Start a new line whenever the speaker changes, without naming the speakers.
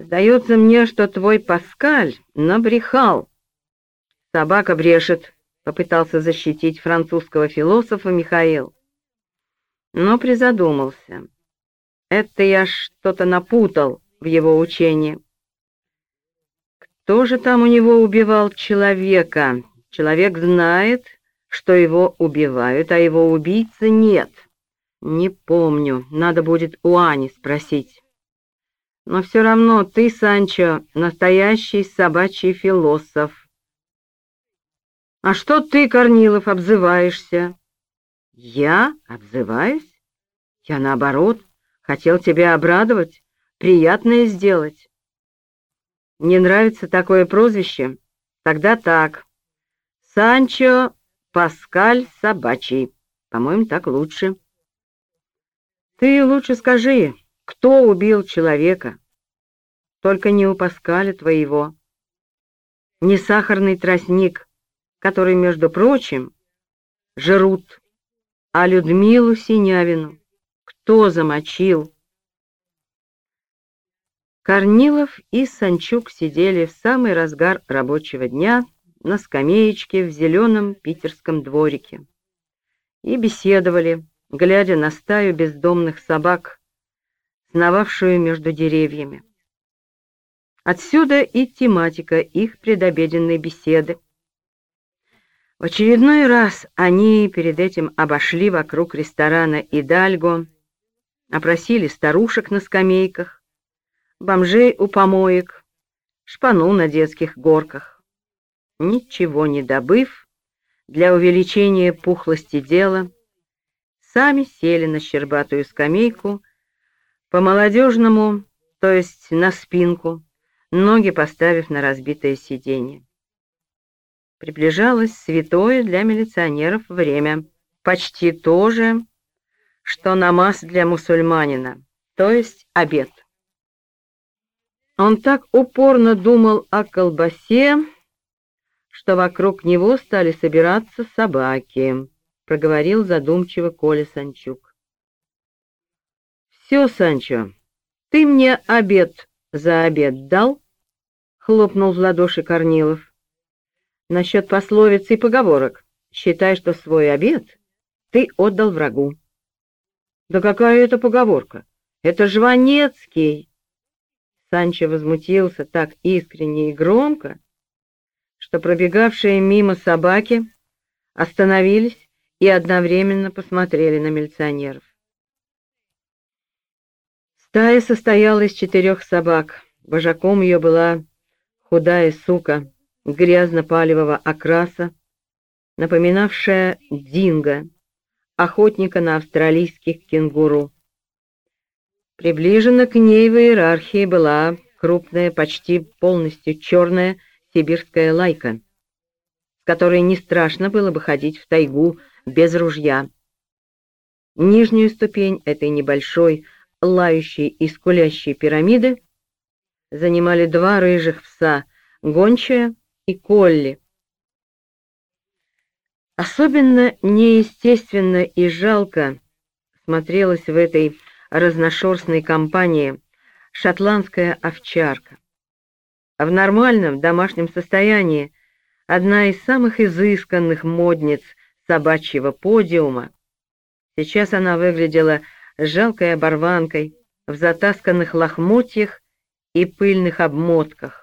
Сдается мне, что твой Паскаль набрехал. Собака брешет, — попытался защитить французского философа Михаил. Но призадумался. Это я что-то напутал в его учении. Кто же там у него убивал человека? Человек знает, что его убивают, а его убийцы нет. Не помню, надо будет у Ани спросить. Но все равно ты, Санчо, настоящий собачий философ. «А что ты, Корнилов, обзываешься?» «Я обзываюсь? Я, наоборот, хотел тебя обрадовать, приятное сделать». «Не нравится такое прозвище? Тогда так. Санчо Паскаль Собачий. По-моему, так лучше». «Ты лучше скажи, кто убил человека?» «Только не у Паскаля твоего. Не сахарный тростник» который, между прочим, жрут, а Людмилу Синявину кто замочил? Корнилов и Санчук сидели в самый разгар рабочего дня на скамеечке в зеленом питерском дворике и беседовали, глядя на стаю бездомных собак, сновавшую между деревьями. Отсюда и тематика их предобеденной беседы. В очередной раз они перед этим обошли вокруг ресторана «Идальго», опросили старушек на скамейках, бомжей у помоек, шпану на детских горках. Ничего не добыв, для увеличения пухлости дела, сами сели на щербатую скамейку, по-молодежному, то есть на спинку, ноги поставив на разбитое сиденье. Приближалось святое для милиционеров время, почти то же, что намаз для мусульманина, то есть обед. Он так упорно думал о колбасе, что вокруг него стали собираться собаки, проговорил задумчиво Коля Санчук. «Все, Санчо, ты мне обед за обед дал?» — хлопнул в ладоши Корнилов. Насчет пословиц и поговорок. Считай, что свой обед ты отдал врагу. Да какая это поговорка? Это Жванецкий. Санчо возмутился так искренне и громко, что пробегавшие мимо собаки остановились и одновременно посмотрели на милиционеров. Стая состояла из четырех собак. Вожаком ее была худая сука — грязно-палевого окраса, напоминавшая динго, охотника на австралийских кенгуру. Приближена к ней в иерархии была крупная, почти полностью черная сибирская лайка, с которой не страшно было бы ходить в тайгу без ружья. Нижнюю ступень этой небольшой, лающей и скулящей пирамиды занимали два рыжих пса, гончая и Колли. Особенно неестественно и жалко смотрелась в этой разношерстной компании шотландская овчарка. В нормальном домашнем состоянии одна из самых изысканных модниц собачьего подиума. Сейчас она выглядела жалкой оборванкой в затасканных лохмотьях и пыльных обмотках.